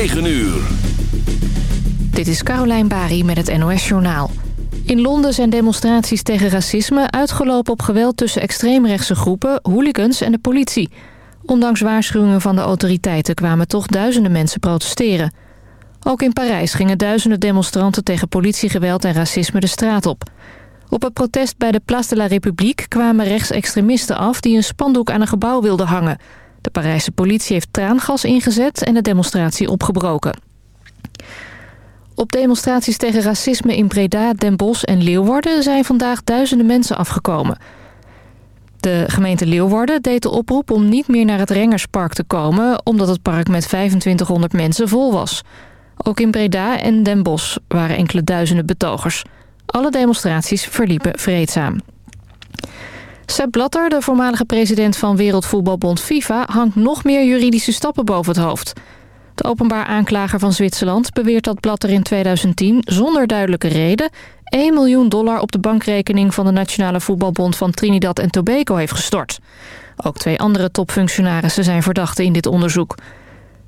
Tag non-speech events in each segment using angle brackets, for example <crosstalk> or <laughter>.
9 uur. Dit is Carolijn Bari met het NOS Journaal. In Londen zijn demonstraties tegen racisme uitgelopen op geweld tussen extreemrechtse groepen, hooligans en de politie. Ondanks waarschuwingen van de autoriteiten kwamen toch duizenden mensen protesteren. Ook in Parijs gingen duizenden demonstranten tegen politiegeweld en racisme de straat op. Op het protest bij de Place de la République kwamen rechtsextremisten af die een spandoek aan een gebouw wilden hangen. De Parijse politie heeft traangas ingezet en de demonstratie opgebroken. Op demonstraties tegen racisme in Breda, Den Bosch en Leeuwarden zijn vandaag duizenden mensen afgekomen. De gemeente Leeuwarden deed de oproep om niet meer naar het Rengerspark te komen... omdat het park met 2500 mensen vol was. Ook in Breda en Den Bosch waren enkele duizenden betogers. Alle demonstraties verliepen vreedzaam. Sepp Blatter, de voormalige president van Wereldvoetbalbond FIFA... hangt nog meer juridische stappen boven het hoofd. De openbaar aanklager van Zwitserland beweert dat Blatter in 2010... zonder duidelijke reden 1 miljoen dollar op de bankrekening... van de Nationale Voetbalbond van Trinidad en Tobago heeft gestort. Ook twee andere topfunctionarissen zijn verdachten in dit onderzoek.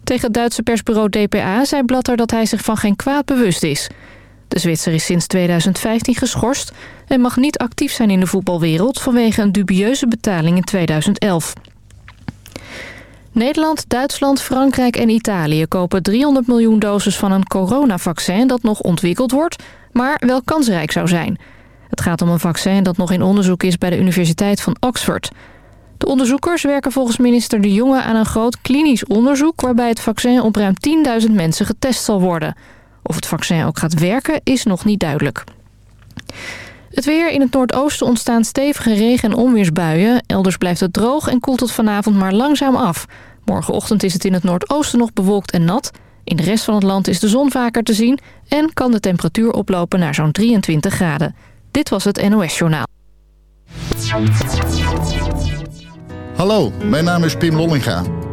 Tegen het Duitse persbureau DPA zei Blatter dat hij zich van geen kwaad bewust is... De Zwitser is sinds 2015 geschorst en mag niet actief zijn in de voetbalwereld vanwege een dubieuze betaling in 2011. Nederland, Duitsland, Frankrijk en Italië kopen 300 miljoen doses van een coronavaccin dat nog ontwikkeld wordt, maar wel kansrijk zou zijn. Het gaat om een vaccin dat nog in onderzoek is bij de Universiteit van Oxford. De onderzoekers werken volgens minister De Jonge aan een groot klinisch onderzoek waarbij het vaccin op ruim 10.000 mensen getest zal worden. Of het vaccin ook gaat werken is nog niet duidelijk. Het weer in het noordoosten ontstaan stevige regen- en onweersbuien. Elders blijft het droog en koelt het vanavond maar langzaam af. Morgenochtend is het in het noordoosten nog bewolkt en nat. In de rest van het land is de zon vaker te zien... en kan de temperatuur oplopen naar zo'n 23 graden. Dit was het NOS Journaal. Hallo, mijn naam is Pim Lollinga.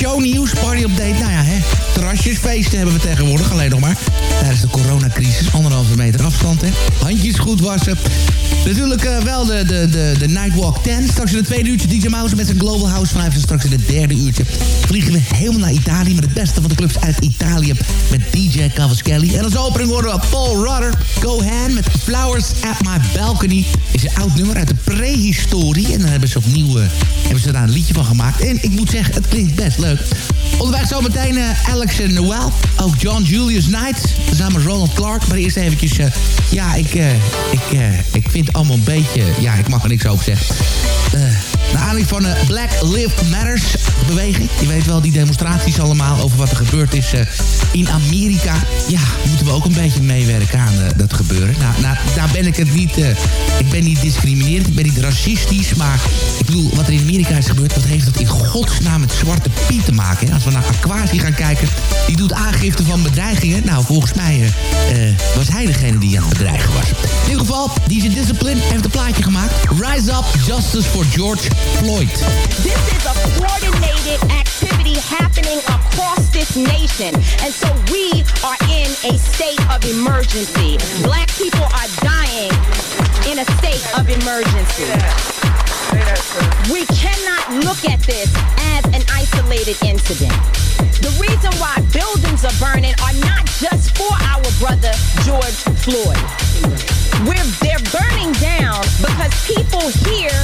Shownieuws, party update. Nou ja, hè, terrasjes, feesten hebben we tegenwoordig. Alleen nog maar tijdens de coronacrisis. Anderhalve meter afstand, hè. Handjes goed wassen. Natuurlijk uh, wel de, de, de, de Nightwalk 10. Straks in het tweede uurtje DJ Mouse met zijn Global House Vibes. En straks in het derde uurtje vliegen we helemaal naar Italië... met het beste van de clubs uit Italië met DJ Cavaschelli. En als opening horen we Paul Rudder, Go Hand met Flowers at My Balcony. Is een oud nummer uit de prehistorie. En daar hebben ze opnieuw uh, hebben ze daar een liedje van gemaakt. En ik moet zeggen, het klinkt best leuk. Onderweg zometeen uh, Alex en Noel. Ook John Julius Knight. Samen Ronald Clark. Maar eerst eventjes... Uh, ja, ik, ik, ik vind het allemaal een beetje... Ja, ik mag er niks over zeggen. Naar aanleiding van de Black Lives Matters beweging. Je weet wel, die demonstraties allemaal over wat er gebeurd is in Amerika. Ja, moeten we ook een beetje meewerken aan dat gebeuren. Nou, nou, daar ben ik het niet... ik ben niet discriminerend, ik ben niet racistisch. Maar ik bedoel, wat er in Amerika is gebeurd... wat heeft dat in godsnaam met Zwarte Piet te maken? Hè? Als we naar Aquasi gaan kijken... die doet aangifte van bedreigingen. Nou, volgens mij was hij degene die aan het bedreigen was. In ieder geval, DJ Discipline heeft een plaatje gemaakt. Rise Up, Justice for George Floyd. This is a coordinated activity happening across this nation. And so we are in a state of emergency. Black people are dying in a state of emergency. We cannot look at this as an isolated incident. The reason why buildings are burning are not just for our brother George Floyd. We're, they're burning down because people here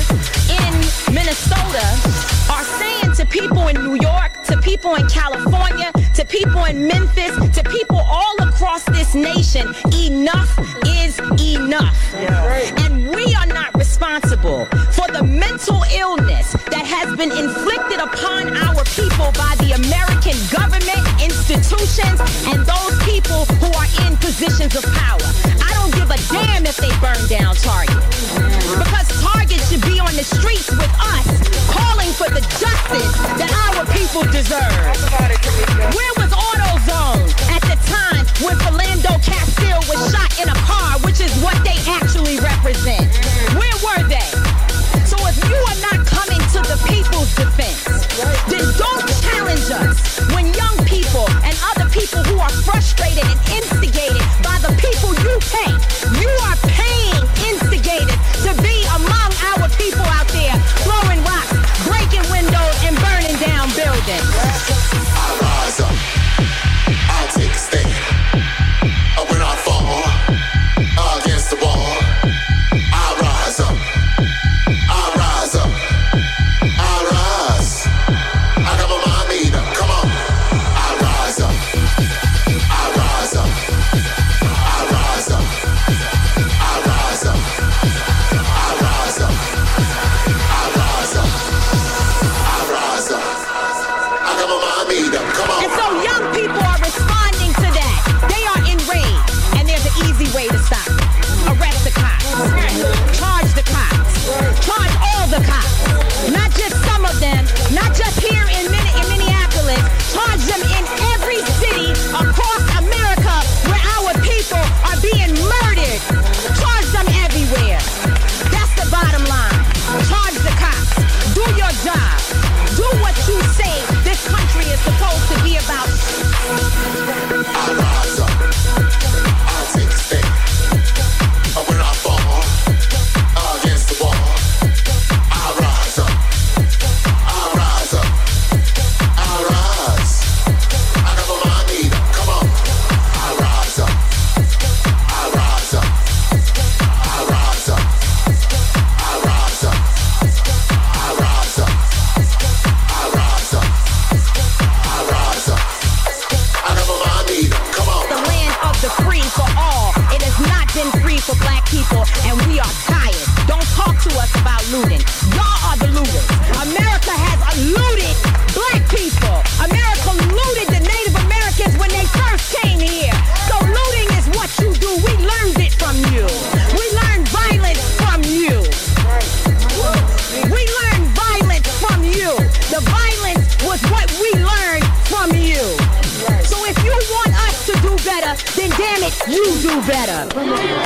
in Minnesota are saying to people in New York, to people in California, to people in Memphis, to people all across this nation, enough is enough. Yeah. And we are not responsible for the mental illness that has been inflicted upon our people by the American government, institutions, and those people who are in positions of power. Damn if they burn down Target. Because Target should be on the streets with us, calling for the justice that our people deserve. Where was AutoZone at the time when Philando Castile was shot in a car, which is what they actually represent? Where were they? So if you are not coming to the people's defense, then don't challenge us when young people and other people who are frustrated and instigated した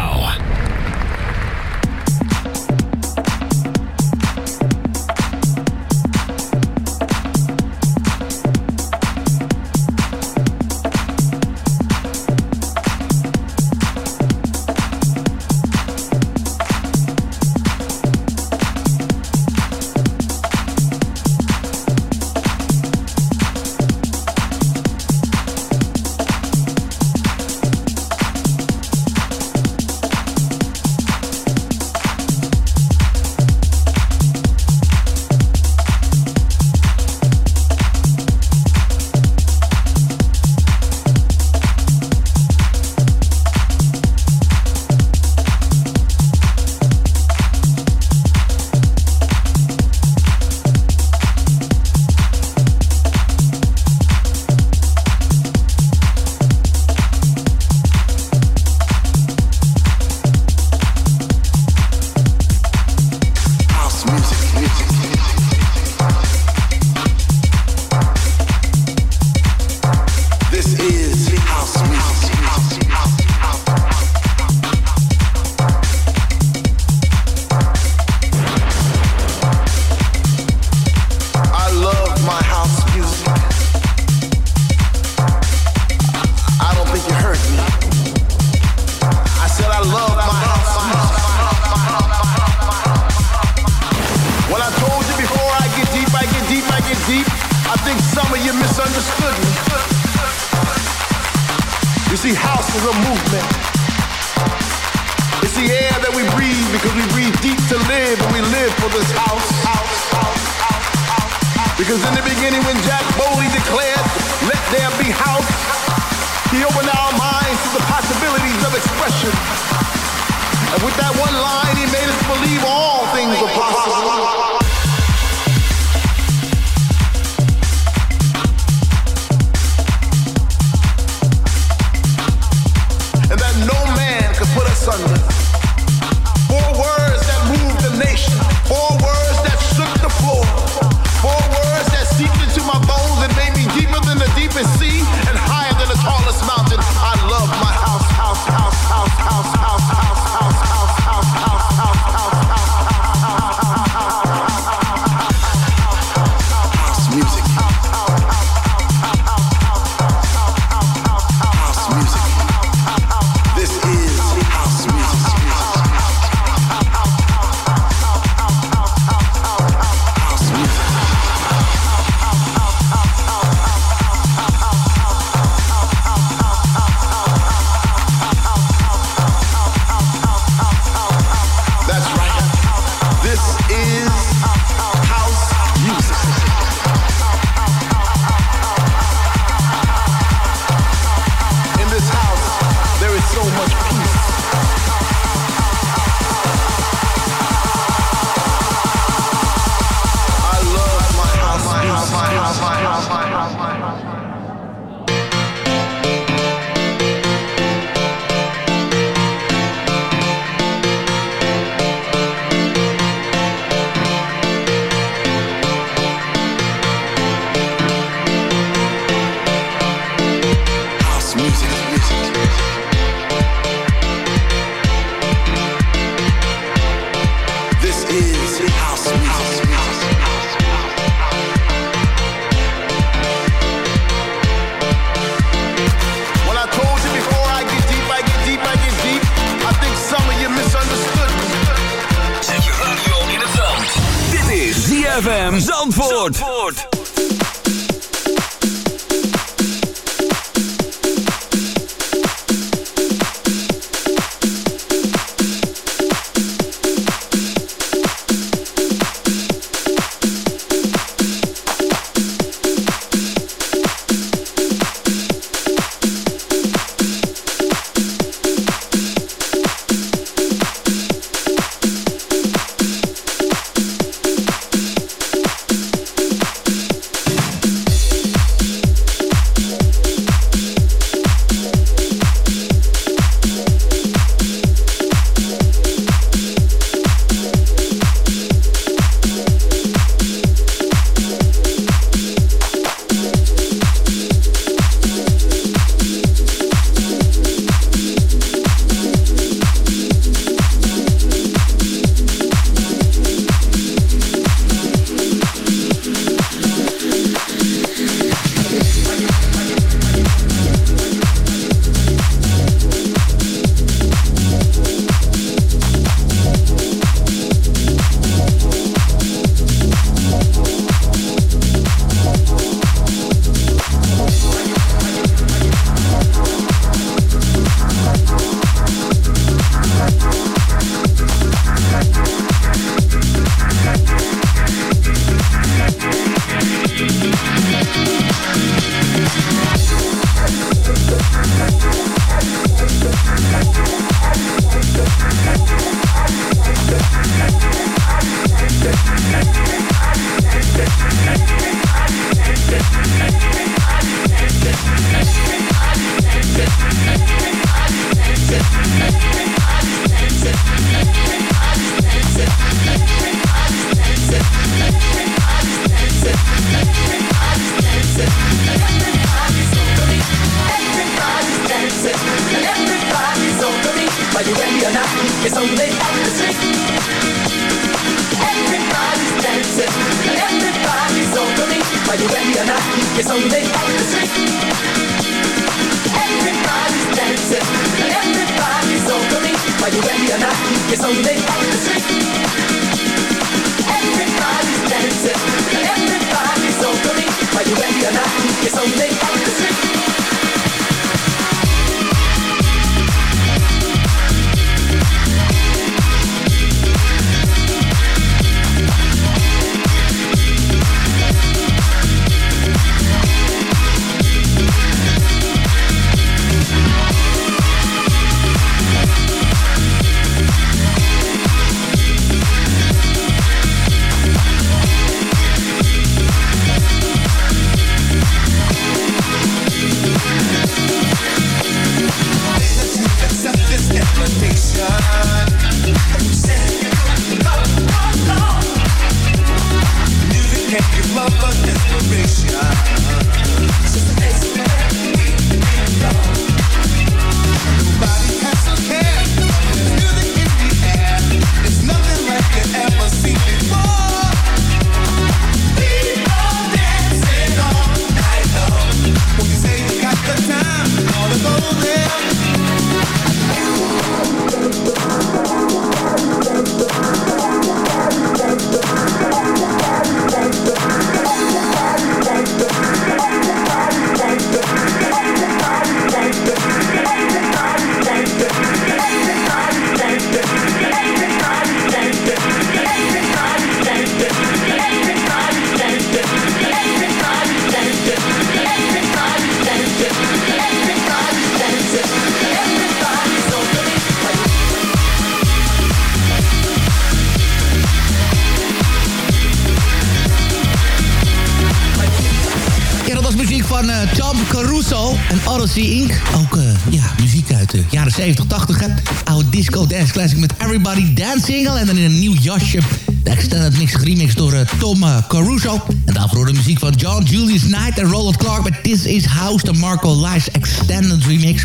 Jaren 70, 80. Hè. Oude disco dance classic met Everybody Dancing. En dan in een nieuw jasje. De extended mix remix door eh, Tom eh, Caruso. En daarvoor de muziek van John Julius Knight en Roland Clark met This Is House, de Marco Lies extended remix.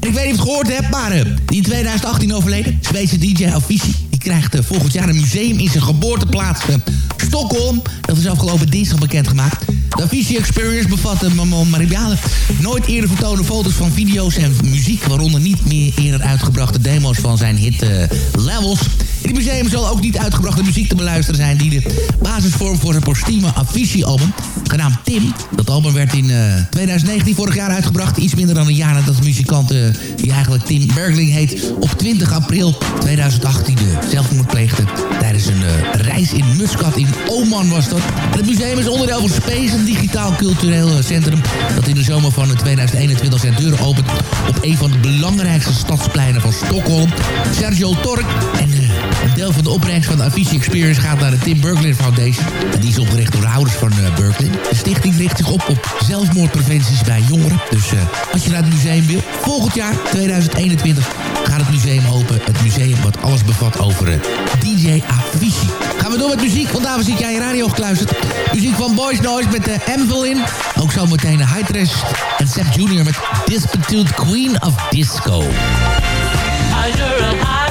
En ik weet niet of je het gehoord hebt, maar eh, die in 2018 overleden, Zweedse DJ Avicii. Die krijgt volgend jaar een museum in zijn geboorteplaats Stockholm. Dat is afgelopen dinsdag bekendgemaakt. De Avicii Experience bevat een memoriale, nooit eerder vertonen foto's van video's en muziek... waaronder niet meer eerder uitgebrachte demo's van zijn hit eh, Levels. In het museum zal ook niet uitgebrachte muziek te beluisteren zijn... die de basis vormt voor zijn postieme Avicii-album, genaamd Tim. Dat album werd in eh, 2019, vorig jaar, uitgebracht. Iets minder dan een jaar nadat de muzikant, eh, die eigenlijk Tim Bergling heet... op 20 april 2018 de zelfmoord pleegde... tijdens een eh, reis in Muscat in Oman was dat. Het museum is onderdeel van Space, een digitaal cultureel eh, centrum... dat in de zomer van 2021 zijn deuren opent... op een van de belangrijkste stadspleinen van Stockholm. Sergio Tork en... eh, deel van de opbrengst van de Avicii Experience gaat naar de Tim Berglin Foundation. En die is opgericht door de ouders van uh. De stichting richt zich op op zelfmoordpreventies bij jongeren. Dus uh, als je naar het museum wil, volgend jaar 2021 gaat het museum open. Het museum wat alles bevat over uh, DJ Avicii. Gaan we door met muziek, want daar zit jij je radio gekluisterd. Muziek van Boys Noise met de Anvil in. Ook zo meteen de Hydrash en Seth Jr. met Disputute Queen of Disco. You're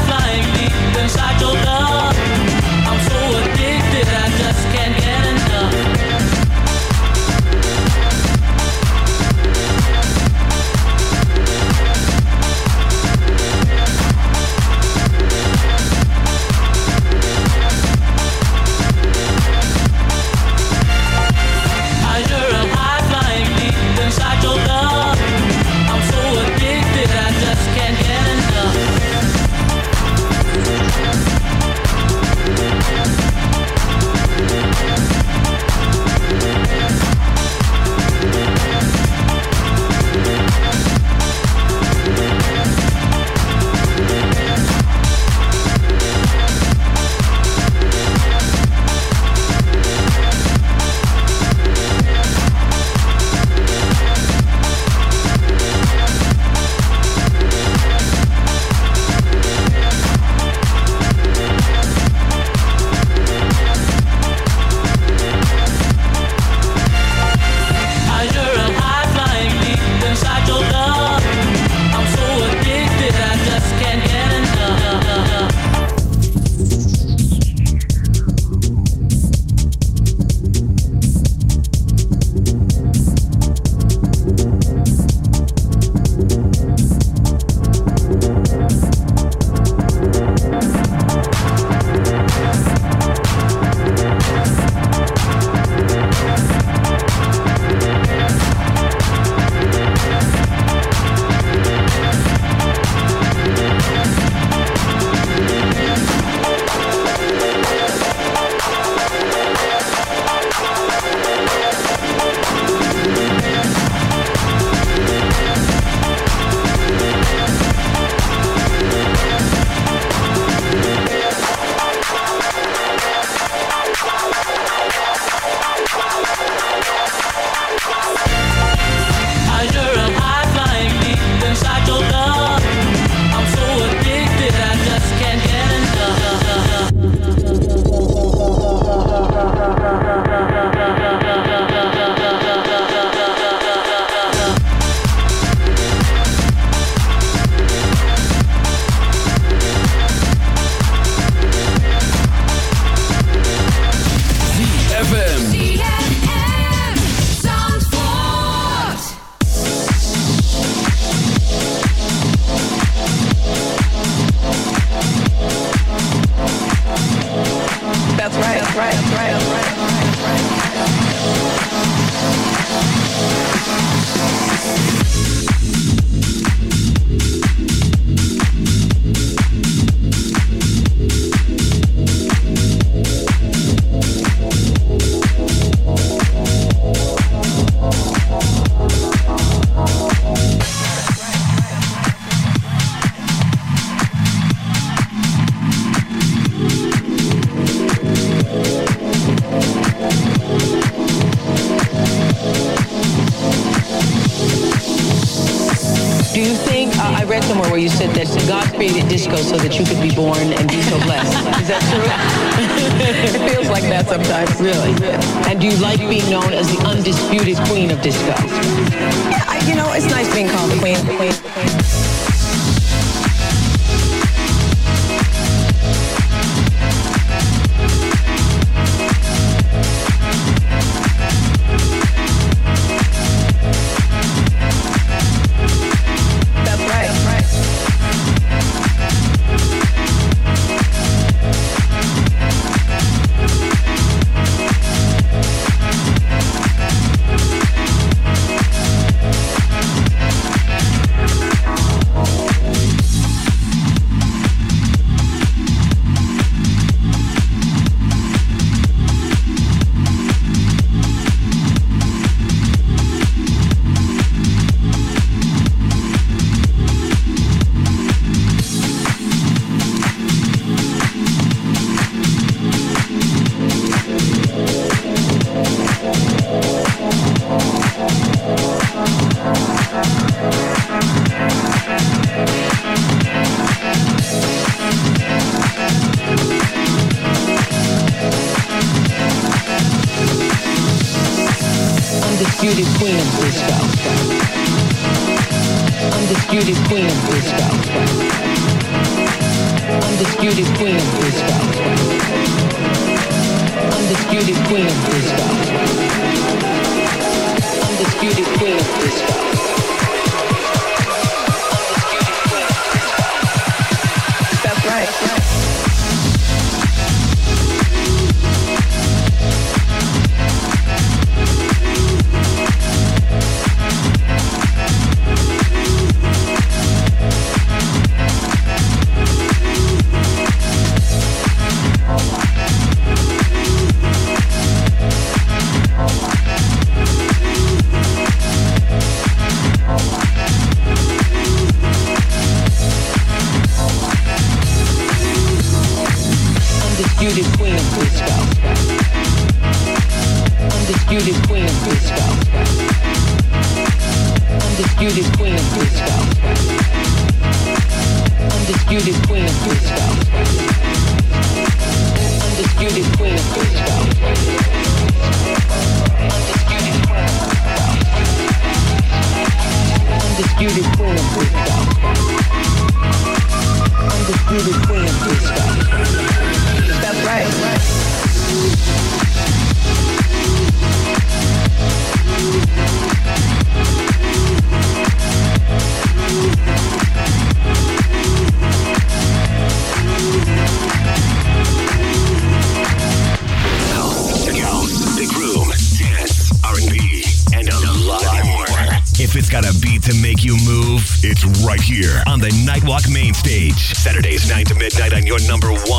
beauty queen. Saturdays, 9 to midnight on your number one.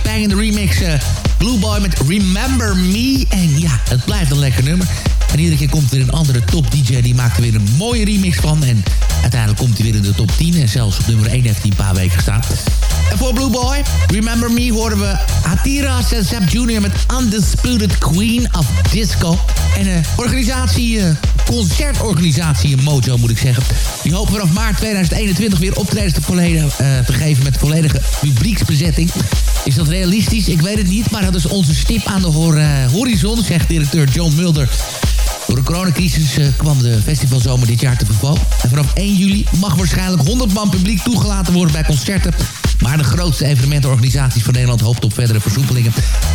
Gemaakt door David Pang in de remix uh, Blue Boy met Remember Me. En ja, het blijft een lekker nummer. En iedere keer komt er weer een andere top DJ. Die maakt er weer een mooie remix van. En uiteindelijk komt hij weer in de top 10. En zelfs op nummer 1 heeft hij een paar weken gestaan. En voor Blue Boy, Remember Me, horen we Atira Sensep Jr. met Undisputed Queen of Disco. En uh, organisatie, uh, concertorganisatie Mojo moet ik zeggen. Die hopen vanaf maart 2021 weer optredens te, volledig, te geven met volledige publieksbezetting. Is dat realistisch? Ik weet het niet, maar dat is onze stip aan de hor horizon, zegt directeur John Mulder. Door de coronacrisis uh, kwam de festivalzomer dit jaar te verval. En vanaf 1 juli mag waarschijnlijk 100 man publiek toegelaten worden bij concerten. Maar de grootste evenementenorganisaties van Nederland hoopt op verdere versoepelingen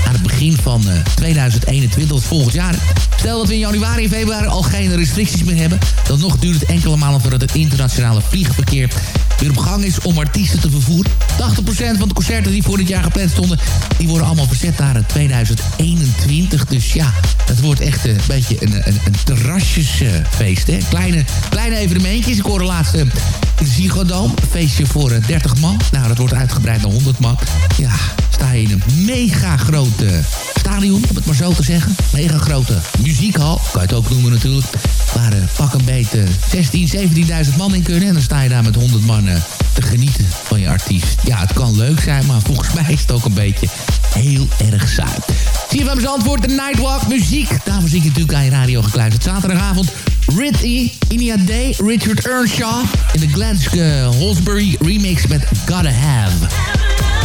aan het begin van uh, 2021, volgend jaar. Stel dat we in januari en februari al geen restricties meer hebben, dan nog duurt het enkele malen voordat het internationale vliegverkeer weer op gang is om artiesten te vervoeren. 80% van de concerten die voor dit jaar gepland stonden, die worden allemaal verzet naar 2021. Dus ja, het wordt echt een beetje een, een, een terrasjesfeest. Hè? Kleine, kleine evenementjes. Ik hoorde laatst in de Ziggo Dome, een feestje voor uh, 30 man. Nou, dat wordt uitgebreid naar 100 man. Ja, sta je in een mega grote stadion, om het maar zo te zeggen. Mega grote muziekhal, kan je het ook noemen natuurlijk. Waar uh, pak een beetje 16, 17.000 man in kunnen. En dan sta je daar met 100 man uh, te genieten van je artiest. Ja, het kan leuk zijn, maar volgens mij is het ook een beetje heel erg saai. CFM Zandvoort, de Nightwalk, muziek. Daarvoor zie ik natuurlijk aan je radio gekluisterd. Zaterdagavond, Ritty, Inia Day, Richard Earnshaw... in de Glensk uh, Holsbury remix met Gotta Have.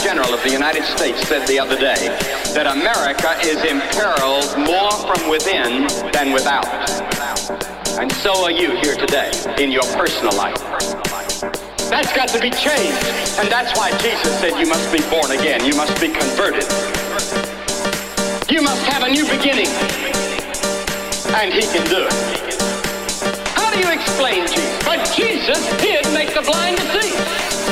General of the United States said the other day that America is imperiled more from within than without. And so are you here today in your personal life. That's got to be changed. And that's why Jesus said you must be born again. You must be converted. You must have a new beginning. And he can do it. How do you explain Jesus? But Jesus did make the blind to see.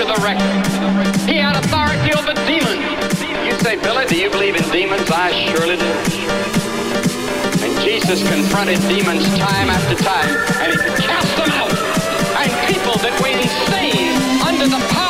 To the record. He had authority over demons. You say, Billy, do you believe in demons? I surely do. And Jesus confronted demons time after time, and he cast them out. And people that were insane under the powers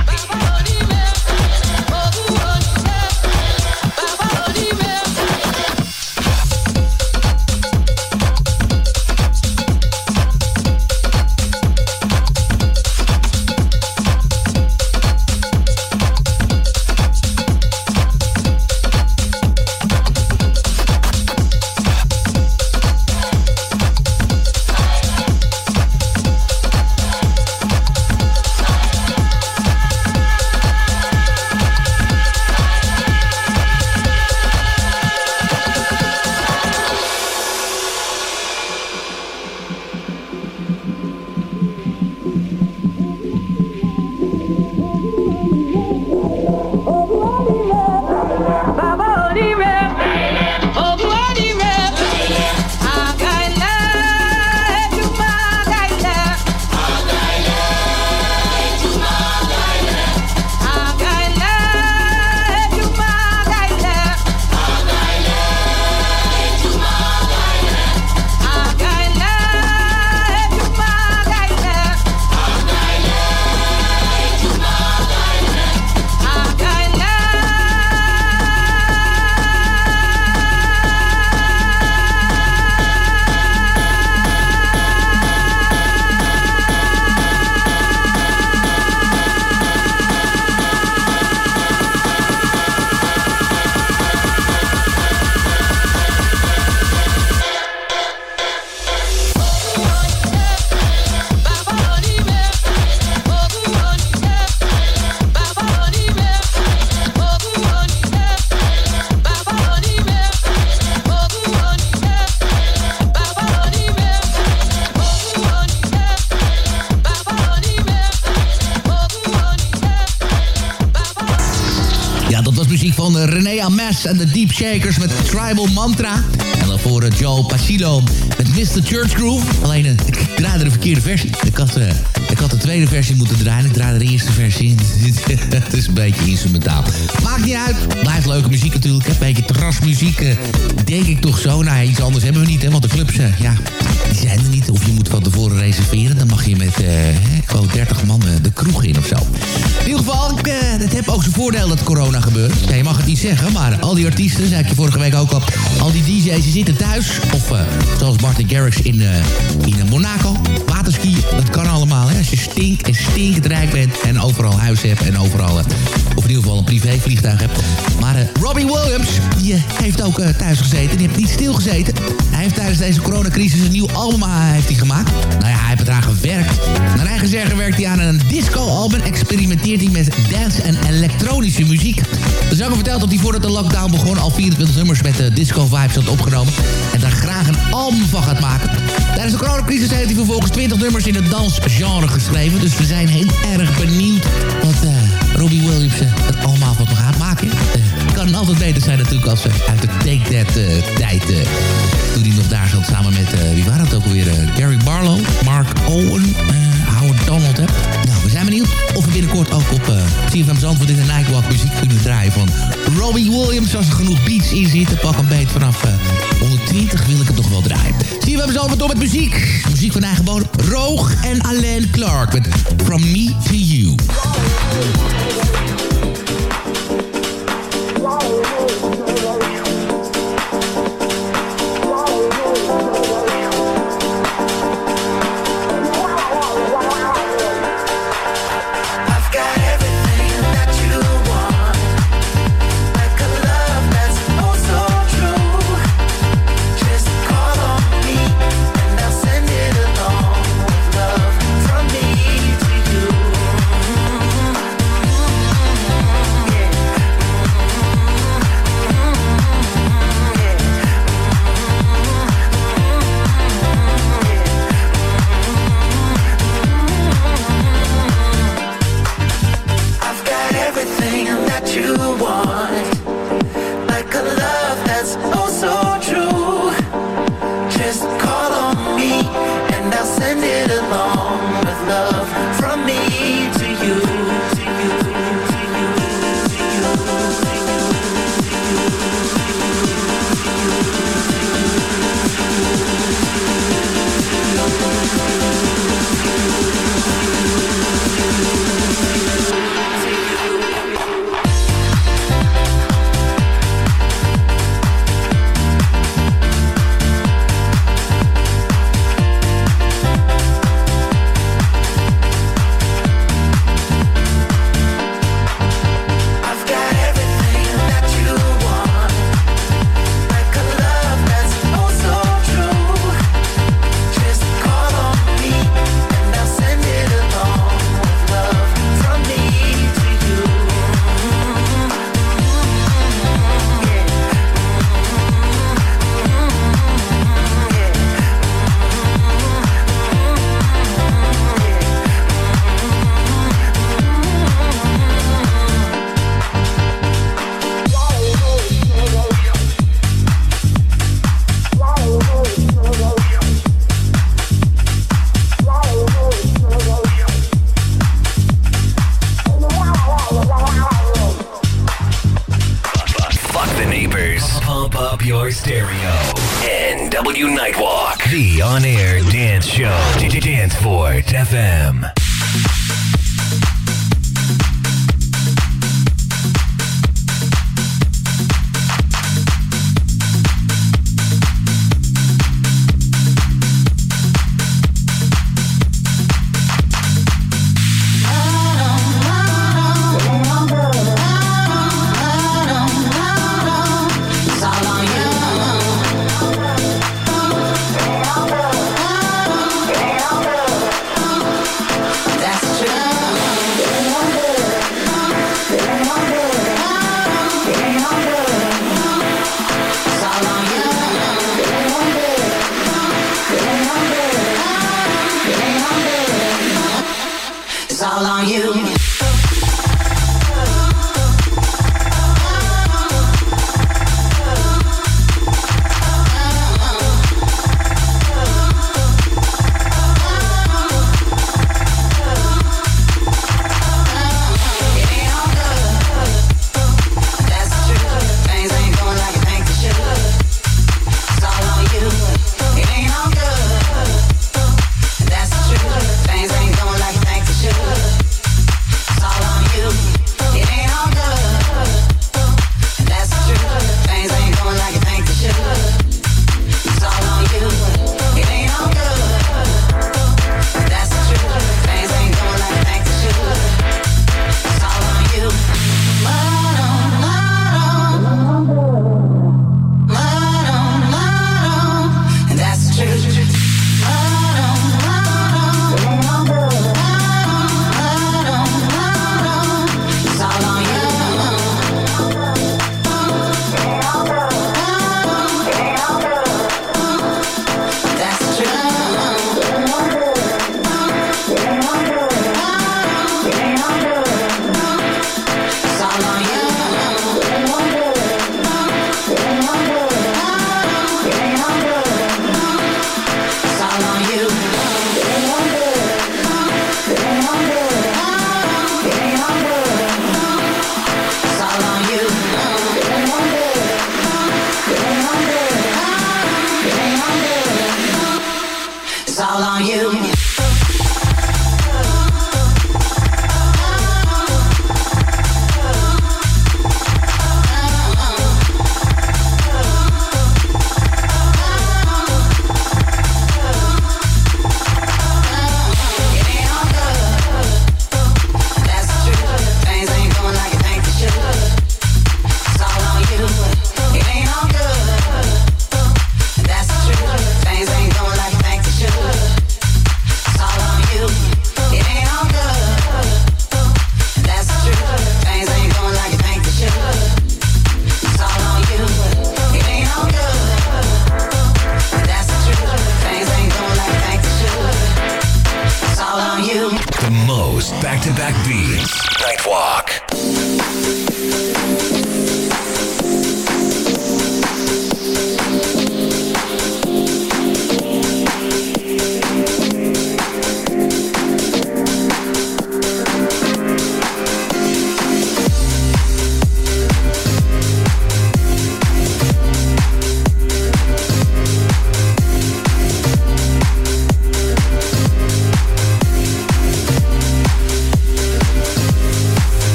Muziek van eh, René Ames en de Deep Shakers met Tribal Mantra. En daarvoor eh, Joe Pacillo met Mr. Church Groove. Alleen, eh, ik draaide de verkeerde versie. Ik had, eh, ik had de tweede versie moeten draaien. Ik draaide de eerste versie. <laughs> Het is een beetje instrumentaal. Maakt niet uit. Blijft leuke muziek natuurlijk. Een beetje terrasmuziek. denk ik toch zo. Nou iets anders hebben we niet. Hè, want de clubs, ja, die zijn er niet. Of je moet van tevoren reserveren. Dan mag je met, geloof 30 man de kroeg in of zo. In ieder geval, ik, het heeft ook zijn voordeel dat corona gebeurt. Ja, je mag het niet zeggen, maar al die artiesten, zei ik je vorige week ook al... al die DJ's die zitten thuis. Of eh, zoals Martin Garrix in, eh, in eh, Monaco. Waterskiën, dat kan allemaal. Hè? Als je stink en stinkend rijk bent en overal huis hebt en overal... of in ieder geval een privévliegtuig hebt. Maar eh, Robbie Williams, die eh, heeft ook eh, thuis gezeten. Die heeft niet stilgezeten. Hij heeft tijdens deze coronacrisis een nieuw album heeft hij gemaakt. Nou ja, hij heeft eraan gewerkt. Naar eigen zeggen werkt hij aan een disco-album. Experimenteert hij met dance en elektronische muziek. De zanger vertelt dat hij voordat de lockdown begon... al 24 nummers met de disco-vibes had opgenomen. En daar graag een album van gaat maken. Tijdens de coronacrisis heeft hij vervolgens 20 nummers in het dansgenre geschreven. Dus we zijn heel erg benieuwd wat uh, Robbie Williams uh, het allemaal van gaat maken. Uh, kan altijd beter zijn natuurlijk als uit de Take That tijd... toen hij nog daar zat samen met, wie waren het ook alweer? Gary Barlow, Mark Owen, Howard Donald. Hè? Benieuwd of we binnenkort ook op CFM Zandvoort in de Nightwalk muziek kunnen draaien van Robbie Williams. Als er genoeg beats in zitten, pak een beet vanaf 120 wil ik het toch wel draaien. CFM Zandvoort door met muziek. Muziek van eigen bodem. Roog en Alain Clark met From Me To You.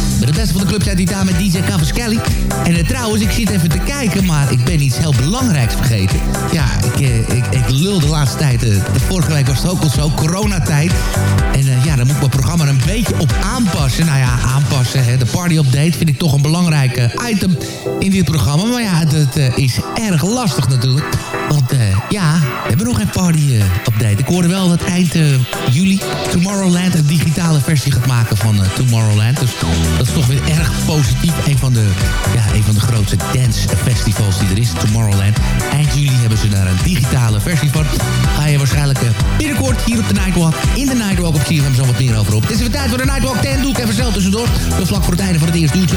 Yeah. De beste van de club uit Italië met DJ Cavaschelli. En eh, trouwens, ik zit even te kijken, maar ik ben iets heel belangrijks vergeten. Ja, ik, eh, ik, ik lul de laatste tijd eh, vorige week was het ook al zo, coronatijd. En ja, dan moet ik mijn programma een beetje op aanpassen. Nou ja, aanpassen, hè. de party update vind ik toch een belangrijk item in dit programma. Maar ja, het eh, is erg lastig natuurlijk. Want ja, we hebben nog geen party update. Ik hoorde wel dat eind juli Tomorrowland een digitale versie gaat maken van Tomorrowland. Dus dat toch weer erg positief. Een van de, ja, een van de grootste dance festivals die er is, Tomorrowland. Eind juli hebben ze daar een digitale versie van. Ga je waarschijnlijk eh, binnenkort hier op de Nightwalk, in de Nightwalk op CFM zo wat meer over op. Het is weer tijd voor de Nightwalk 10. Doe ik even snel tussendoor. Dus vlak voor het einde van het eerste uurtje.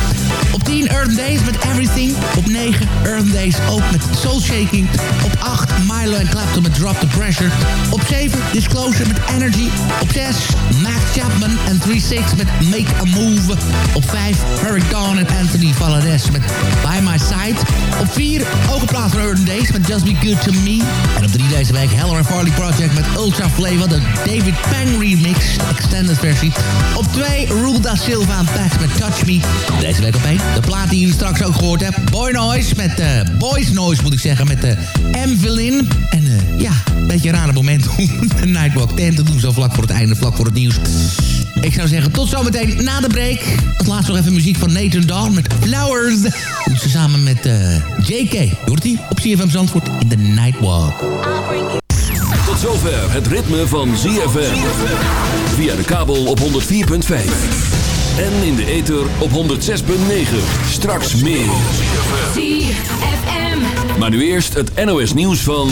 Op 10 Earth Days met Everything. Op 9 Earth Days ook met Soul Shaking. Op 8 Milo en Clapton met Drop the Pressure. Op 7 Disclosure met Energy. Op 6 Max Chapman en 3-6 met Make a Move. Op 5 Eric Dawn en Anthony Valadez met By My Side. Op 4 ook een plaats van Days met Just Be Good To Me. En op 3 deze week Heller and Farley Project met Ultra Flavor. De David Pang remix, extended versie. Op 2 Rule Da Silva en Pax met Touch Me. Deze week op 1 de plaat die jullie straks ook gehoord hebben. Boy Noise met eh Boys Noise moet ik zeggen met de M Villain. En ja, een beetje een rare moment om de Nightwalk 10 te doen. Zo vlak voor het einde, vlak voor het nieuws. Ik zou zeggen, tot zometeen na de break. Het laatst nog even muziek van Nathan Dawn met Flowers. Doet ze samen met eh, JK. Hoort ie op CFM Zandvoort in de Nightwalk. Tot zover het ritme van ZFM. Via de kabel op 104.5. En in de ether op 106.9. Straks meer. Maar nu eerst het NOS nieuws van...